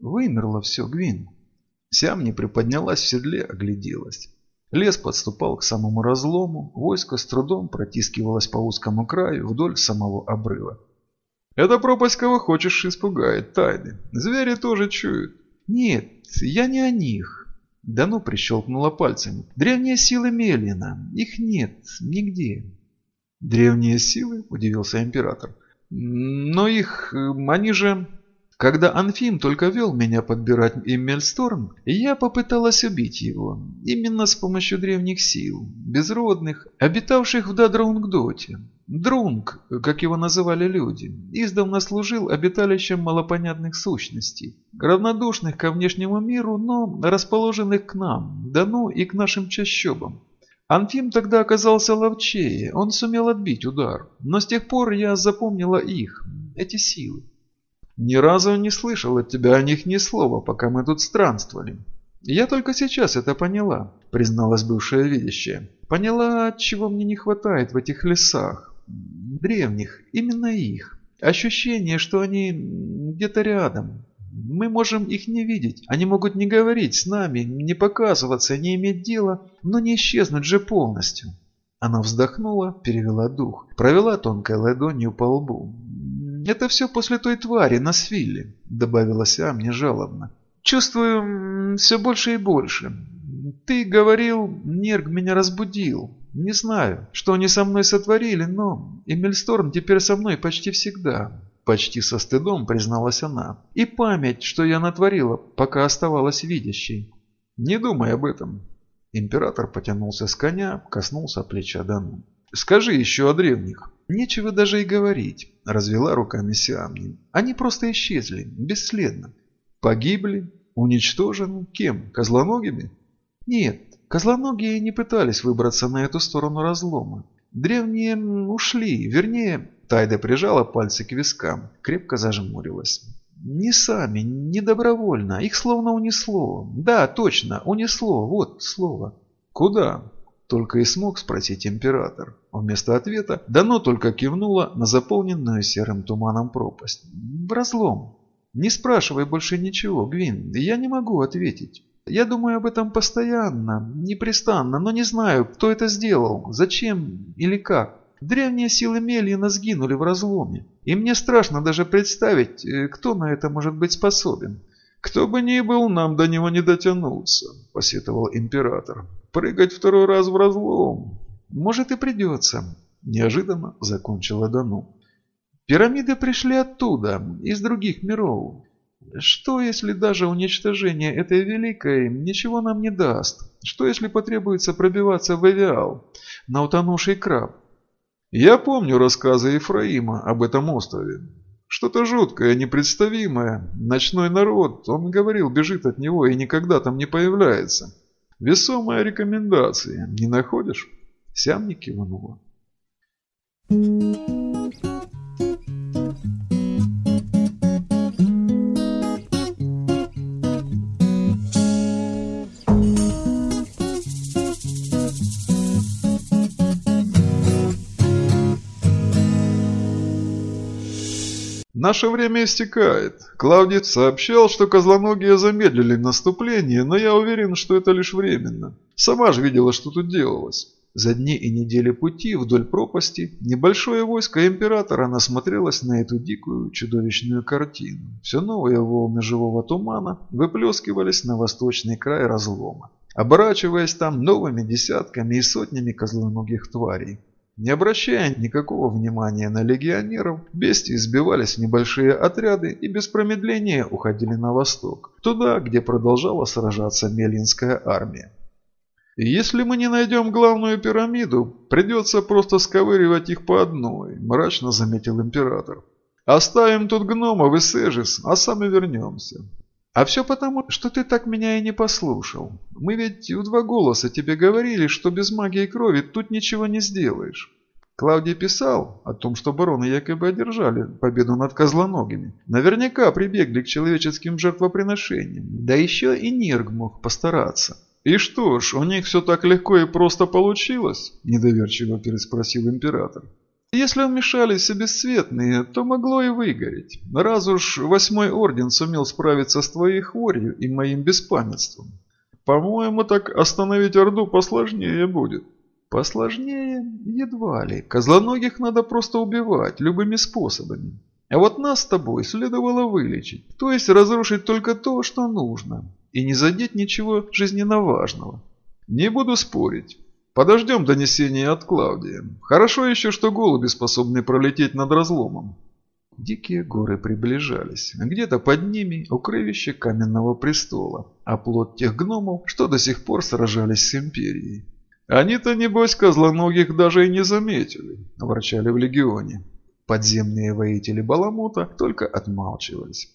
Вымерло все, Гвин. Сямни приподнялась в седле, огляделась. Лес подступал к самому разлому, войско с трудом протискивалось по узкому краю вдоль самого обрыва. «Эта пропасть кого хочешь испугает, тайны. Звери тоже чуют». «Нет, я не о них». Дану прищелкнула пальцами. «Древние силы Мелина. Их нет нигде». «Древние силы?» – удивился император. «Но их... они же...» Когда Анфим только вел меня подбирать Иммельсторм, я попыталась убить его, именно с помощью древних сил, безродных, обитавших в Дадрунгдоте. Друнг, как его называли люди, издавна служил обиталищем малопонятных сущностей, равнодушных ко внешнему миру, но расположенных к нам, да ну и к нашим чащобам. Анфим тогда оказался ловчее, он сумел отбить удар, но с тех пор я запомнила их, эти силы. Ни разу не слышал от тебя о них ни слова, пока мы тут странствовали. Я только сейчас это поняла, призналась бывшая видящая. Поняла, чего мне не хватает в этих лесах. Древних, именно их. Ощущение, что они где-то рядом. Мы можем их не видеть. Они могут не говорить с нами, не показываться, не иметь дела, но не исчезнуть же полностью. Она вздохнула, перевела дух, провела тонкой ладонью по лбу. «Это все после той твари на свилле», — добавила Сиам нежалобно. «Чувствую все больше и больше. Ты говорил, Нерг меня разбудил. Не знаю, что они со мной сотворили, но Эмильсторм теперь со мной почти всегда». Почти со стыдом призналась она. «И память, что я натворила, пока оставалась видящей». «Не думай об этом». Император потянулся с коня, коснулся плеча Дану. «Скажи еще о древних». «Нечего даже и говорить», – развела руками Сиамни. «Они просто исчезли, бесследно. Погибли, уничтожены. Кем? Козлоногими?» «Нет, козлоногие не пытались выбраться на эту сторону разлома. Древние ушли, вернее...» Тайда прижала пальцы к вискам, крепко зажмурилась. «Не сами, не добровольно, их словно унесло. Да, точно, унесло, вот слово». «Куда?» Только и смог спросить император. Вместо ответа Дано только кивнула на заполненную серым туманом пропасть. «В разлом. Не спрашивай больше ничего, Гвин, я не могу ответить. Я думаю об этом постоянно, непрестанно, но не знаю, кто это сделал, зачем или как. Древние силы Мельина сгинули в разломе, и мне страшно даже представить, э, кто на это может быть способен. «Кто бы ни был, нам до него не дотянуться», – посетовал император. «Прыгать второй раз в разлом. Может и придется», – неожиданно закончила Дану. «Пирамиды пришли оттуда, из других миров. Что, если даже уничтожение этой великой ничего нам не даст? Что, если потребуется пробиваться в Эвиал, на утонувший краб? Я помню рассказы Ефраима об этом острове. Что-то жуткое, непредставимое. Ночной народ, он говорил, бежит от него и никогда там не появляется. Весомая рекомендация, не находишь? Сям не кивнула. Наше время истекает. Клавдий сообщал, что козлоногие замедлили наступление, но я уверен, что это лишь временно. Сама же видела, что тут делалось. За дни и недели пути вдоль пропасти небольшое войско императора насмотрелось на эту дикую чудовищную картину. Все новые волны живого тумана выплескивались на восточный край разлома, оборачиваясь там новыми десятками и сотнями козлоногих тварей. Не обращая никакого внимания на легионеров, бестии сбивались в небольшие отряды и без промедления уходили на восток, туда, где продолжала сражаться Мелинская армия. «Если мы не найдем главную пирамиду, придется просто сковыривать их по одной», – мрачно заметил император. «Оставим тут гномов и Сежис, а сами вернемся. А все потому, что ты так меня и не послушал. Мы ведь в два голоса тебе говорили, что без магии крови тут ничего не сделаешь. Клавдий писал о том, что бароны якобы одержали победу над козлоногими. Наверняка прибегли к человеческим жертвоприношениям. Да еще и Нирг мог постараться. «И что ж, у них все так легко и просто получилось?» – недоверчиво переспросил император. Если вмешались и бесцветные, то могло и выгореть. Раз уж восьмой орден сумел справиться с твоей хворью и моим беспамятством. По-моему, так остановить Орду посложнее будет. Посложнее? Едва ли. Козлоногих надо просто убивать любыми способами. А вот нас с тобой следовало вылечить, то есть разрушить только то, что нужно, и не задеть ничего жизненно важного. Не буду спорить. Подождем донесения от Клавдии. Хорошо еще, что голуби способны пролететь над разломом. Дикие горы приближались. Где-то под ними укрывище каменного престола, а плод тех гномов, что до сих пор сражались с империей. Они-то, небось, козлоногих даже и не заметили, ворчали в легионе. Подземные воители Баламута только отмалчивались.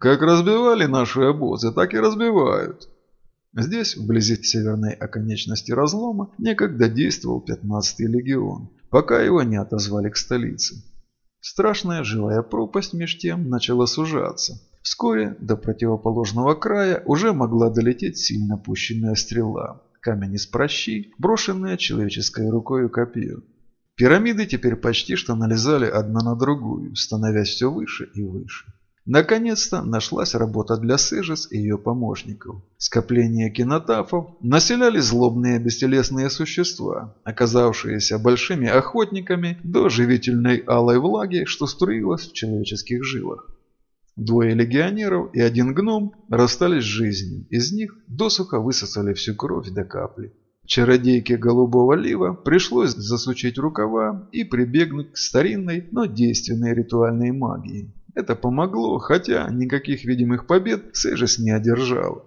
Как разбивали наши обозы, так и разбивают. Здесь, вблизи северной оконечности разлома, некогда действовал 15-й легион, пока его не отозвали к столице. Страшная живая пропасть меж тем начала сужаться. Вскоре до противоположного края уже могла долететь сильно пущенная стрела, камень из прощи, брошенная человеческой рукой копье. Пирамиды теперь почти что налезали одна на другую, становясь все выше и выше. Наконец-то нашлась работа для Сежес и ее помощников. Скопление кинотафов населяли злобные бестелесные существа, оказавшиеся большими охотниками до живительной алой влаги, что струилась в человеческих жилах. Двое легионеров и один гном расстались с жизнью, из них досуха высосали всю кровь до капли. Чародейке голубого лива пришлось засучить рукава и прибегнуть к старинной, но действенной ритуальной магии. Это помогло, хотя никаких видимых побед Сэжес не одержала.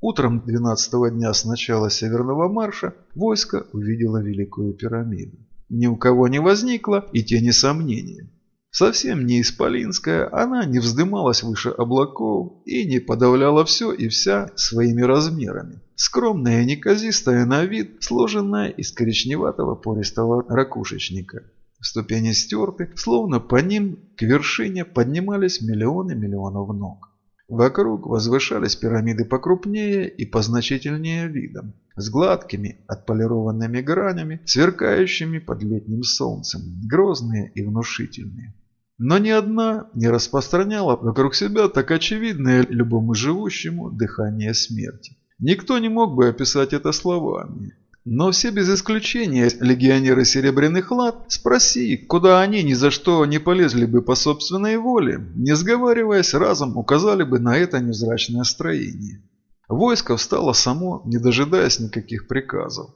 Утром 12-го дня с начала Северного марша войско увидело Великую пирамиду. Ни у кого не возникло и тени сомнения. Совсем не исполинская, она не вздымалась выше облаков и не подавляла все и вся своими размерами. Скромная и неказистая на вид, сложенная из коричневатого пористого ракушечника. Ступени стерты, словно по ним к вершине поднимались миллионы миллионов ног. Вокруг возвышались пирамиды покрупнее и позначительнее видом, с гладкими отполированными гранями, сверкающими под летним солнцем, грозные и внушительные. Но ни одна не распространяла вокруг себя так очевидное любому живущему дыхание смерти. Никто не мог бы описать это словами, но все без исключения легионеры Серебряных Лад, спроси, куда они ни за что не полезли бы по собственной воле, не сговариваясь, разом указали бы на это невзрачное строение. Войско встало само, не дожидаясь никаких приказов.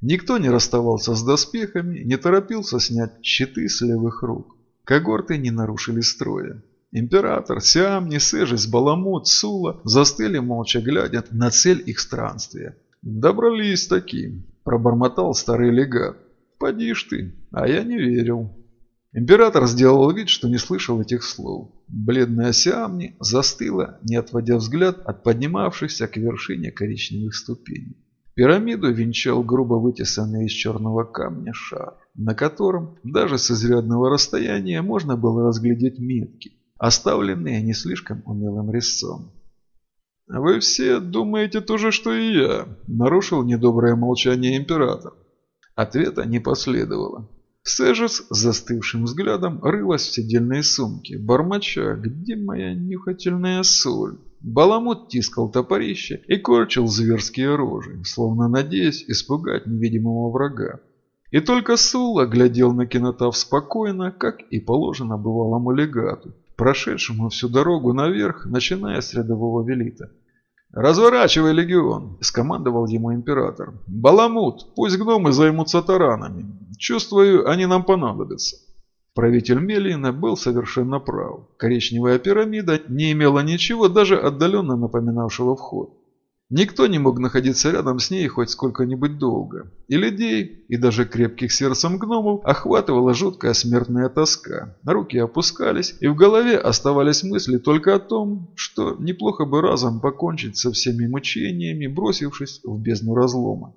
Никто не расставался с доспехами, не торопился снять щиты с левых рук. Когорты не нарушили строя. Император, Сиам, Несежис, Баламут, Сула застыли молча глядя на цель их странствия. «Добрались таки», – пробормотал старый легат. «Поди ж ты, а я не верил». Император сделал вид, что не слышал этих слов. Бледная Сиамни застыла, не отводя взгляд от поднимавшихся к вершине коричневых ступеней. Пирамиду венчал грубо вытесанный из черного камня шар, на котором даже с изрядного расстояния можно было разглядеть метки, оставленные не слишком умелым резцом. «Вы все думаете то же, что и я», – нарушил недоброе молчание император. Ответа не последовало. Сэжес с застывшим взглядом рылась в седельной сумке, бормоча, где моя нюхательная соль. Баламут тискал топорище и корчил зверские рожи, словно надеясь испугать невидимого врага. И только Сула глядел на кинотав спокойно, как и положено бывалому легату, прошедшему всю дорогу наверх, начиная с рядового велита. «Разворачивай легион!» – скомандовал ему император. «Баламут, пусть гномы займутся таранами. Чувствую, они нам понадобятся». Правитель Мелина был совершенно прав. Коричневая пирамида не имела ничего, даже отдаленно напоминавшего вход. Никто не мог находиться рядом с ней хоть сколько-нибудь долго. И людей, и даже крепких сердцем гномов охватывала жуткая смертная тоска. Руки опускались, и в голове оставались мысли только о том, что неплохо бы разом покончить со всеми мучениями, бросившись в бездну разлома.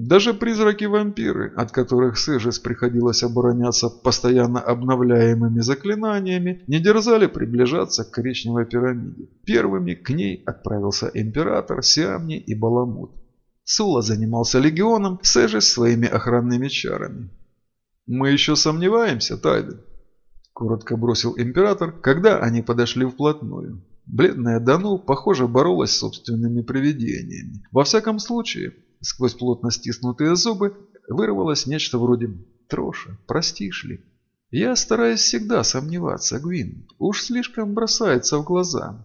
Даже призраки-вампиры, от которых Сэжес приходилось обороняться постоянно обновляемыми заклинаниями, не дерзали приближаться к коричневой пирамиде. Первыми к ней отправился император, Сиамни и Баламут. Сула занимался легионом, Сэжес своими охранными чарами. «Мы еще сомневаемся, Тайден», – коротко бросил император, когда они подошли вплотную. Бледная Дану, похоже, боролась с собственными привидениями. Во всяком случае, сквозь плотно стиснутые зубы вырвалось нечто вроде «Троша, простишь ли?» Я стараюсь всегда сомневаться, Гвин. Уж слишком бросается в глаза.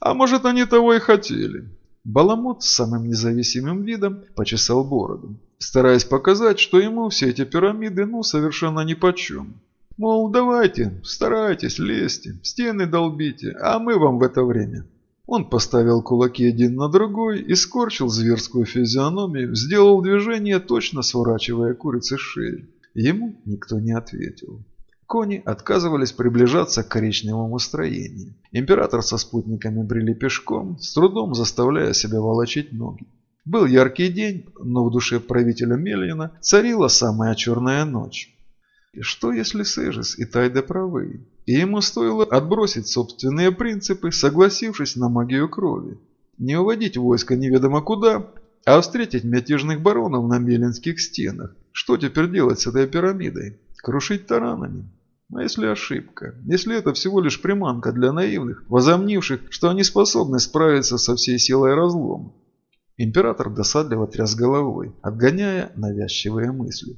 А может, они того и хотели. Баламут с самым независимым видом почесал бороду, стараясь показать, что ему все эти пирамиды ну совершенно нипочем. Мол, давайте, старайтесь, лезьте, стены долбите, а мы вам в это время. Он поставил кулаки один на другой и скорчил зверскую физиономию, сделал движение, точно сворачивая курицы шеи. Ему никто не ответил. Кони отказывались приближаться к коричневому строению. Император со спутниками брели пешком, с трудом заставляя себя волочить ноги. Был яркий день, но в душе правителя Мельина царила самая черная ночь. И что если Сэжис и Тайда правы, и ему стоило отбросить собственные принципы, согласившись на магию крови? Не уводить войско неведомо куда, а встретить мятежных баронов на Мелинских стенах. Что теперь делать с этой пирамидой? Крушить таранами? А если ошибка? Если это всего лишь приманка для наивных, возомнивших, что они способны справиться со всей силой разлома? Император досадливо тряс головой, отгоняя навязчивые мысли.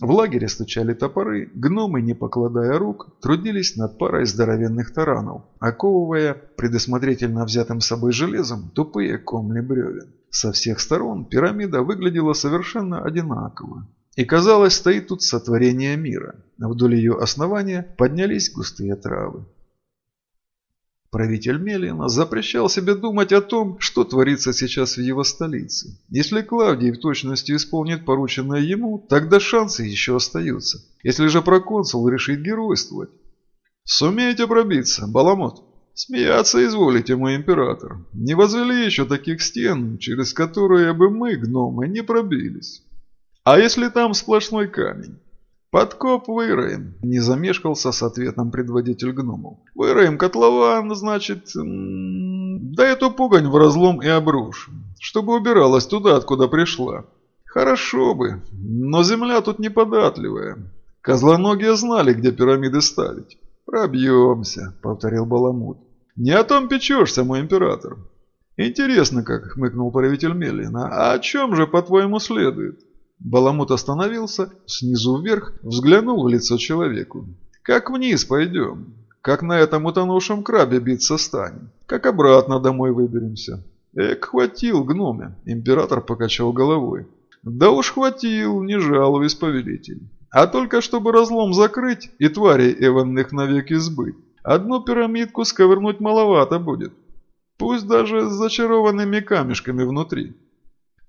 В лагере стучали топоры, гномы, не покладая рук, трудились над парой здоровенных таранов, оковывая предусмотрительно взятым с собой железом тупые комли бревен. Со всех сторон пирамида выглядела совершенно одинаково. И казалось, стоит тут сотворение мира. Вдоль ее основания поднялись густые травы. Правитель Мелина запрещал себе думать о том, что творится сейчас в его столице. Если Клавдий в точности исполнит порученное ему, тогда шансы еще остаются. Если же проконсул решит геройствовать. Сумеете пробиться, Баламот? Смеяться изволите, мой император. Не возвели еще таких стен, через которые бы мы, гномы, не пробились. А если там сплошной камень? Подкоп выроем, не замешкался с ответом предводитель гномов. Выроем котлован, значит, да эту пугань в разлом и обрушим, чтобы убиралась туда, откуда пришла. Хорошо бы, но земля тут неподатливая. Козлоногие знали, где пирамиды ставить. «Пробьемся», — повторил Баламут. «Не о том печешься, мой император». «Интересно, как», — хмыкнул правитель Мелина, — «а о чем же, по-твоему, следует?» Баламут остановился, снизу вверх, взглянул в лицо человеку. «Как вниз пойдем? Как на этом утонувшем крабе биться станем? Как обратно домой выберемся?» «Эк, хватил, гноме!» Император покачал головой. «Да уж хватил, не жалуюсь, повелитель. А только чтобы разлом закрыть и тварей эванных навеки сбыть, одну пирамидку сковырнуть маловато будет. Пусть даже с зачарованными камешками внутри».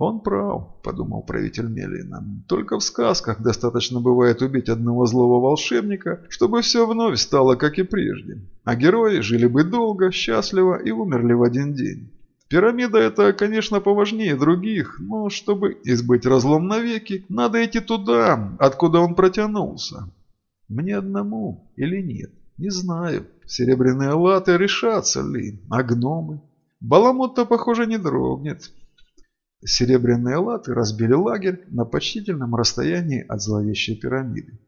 «Он прав», – подумал правитель Мелина. «Только в сказках достаточно бывает убить одного злого волшебника, чтобы все вновь стало, как и прежде. А герои жили бы долго, счастливо и умерли в один день. Пирамида это, конечно, поважнее других, но чтобы избыть разлом навеки, надо идти туда, откуда он протянулся. Мне одному или нет, не знаю. Серебряные латы решатся ли, а гномы? Баламут-то, похоже, не дрогнет. Серебряные латы разбили лагерь на почтительном расстоянии от зловещей пирамиды.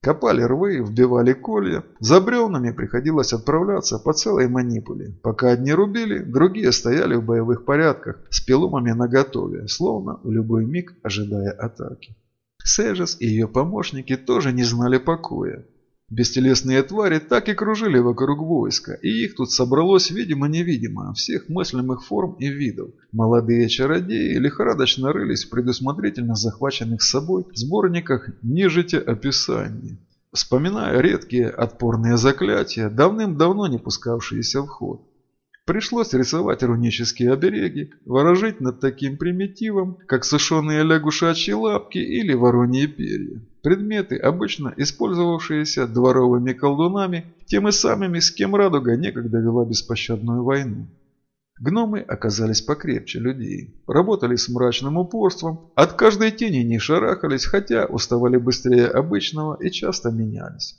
Копали рвы, вбивали колья. За бревнами приходилось отправляться по целой манипуле. Пока одни рубили, другие стояли в боевых порядках с пилумами наготове, словно в любой миг ожидая атаки. Сежес и ее помощники тоже не знали покоя. Бестелесные твари так и кружили вокруг войска, и их тут собралось видимо-невидимо, всех мыслимых форм и видов. Молодые чародеи лихорадочно рылись в предусмотрительно захваченных с собой сборниках нежити описаний, вспоминая редкие отпорные заклятия, давным-давно не пускавшиеся в ход. Пришлось рисовать рунические обереги, ворожить над таким примитивом, как сушеные лягушачьи лапки или вороньи перья. Предметы, обычно использовавшиеся дворовыми колдунами, теми самыми, с кем радуга некогда вела беспощадную войну. Гномы оказались покрепче людей, работали с мрачным упорством, от каждой тени не шарахались, хотя уставали быстрее обычного и часто менялись.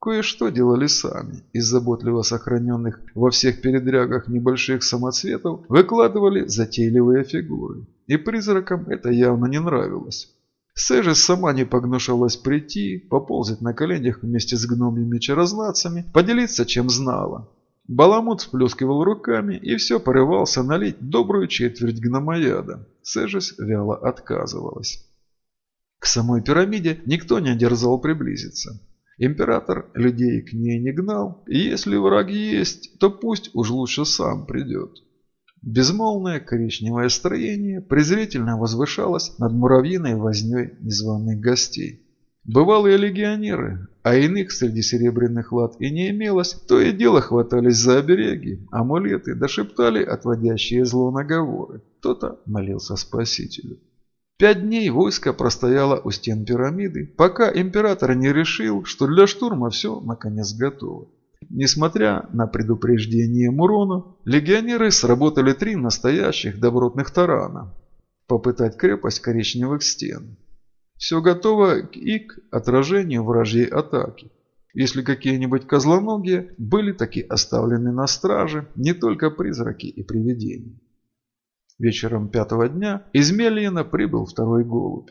Кое-что делали сами. Из заботливо сохраненных во всех передрягах небольших самоцветов выкладывали затейливые фигуры. И призракам это явно не нравилось. Сэжи сама не погнушалась прийти, поползать на коленях вместе с гномьями-чарознацами, поделиться чем знала. Баламут сплескивал руками и все порывался налить добрую четверть гномояда. Сэжис вяло отказывалась. К самой пирамиде никто не дерзал приблизиться. Император людей к ней не гнал, и если враг есть, то пусть уж лучше сам придет. Безмолвное коричневое строение презрительно возвышалось над муравьиной возней незваных гостей. Бывалые легионеры, а иных среди серебряных лад и не имелось, то и дело хватались за обереги, амулеты, дошептали отводящие зло наговоры. Кто-то молился спасителю. Пять дней войско простояло у стен пирамиды, пока император не решил, что для штурма все наконец готово. Несмотря на предупреждение Мурона, легионеры сработали три настоящих добротных тарана. Попытать крепость коричневых стен. Все готово и к отражению вражьей атаки. Если какие-нибудь козлоногие были таки оставлены на страже, не только призраки и привидения. Вечером пятого дня из Мельина прибыл второй голубь.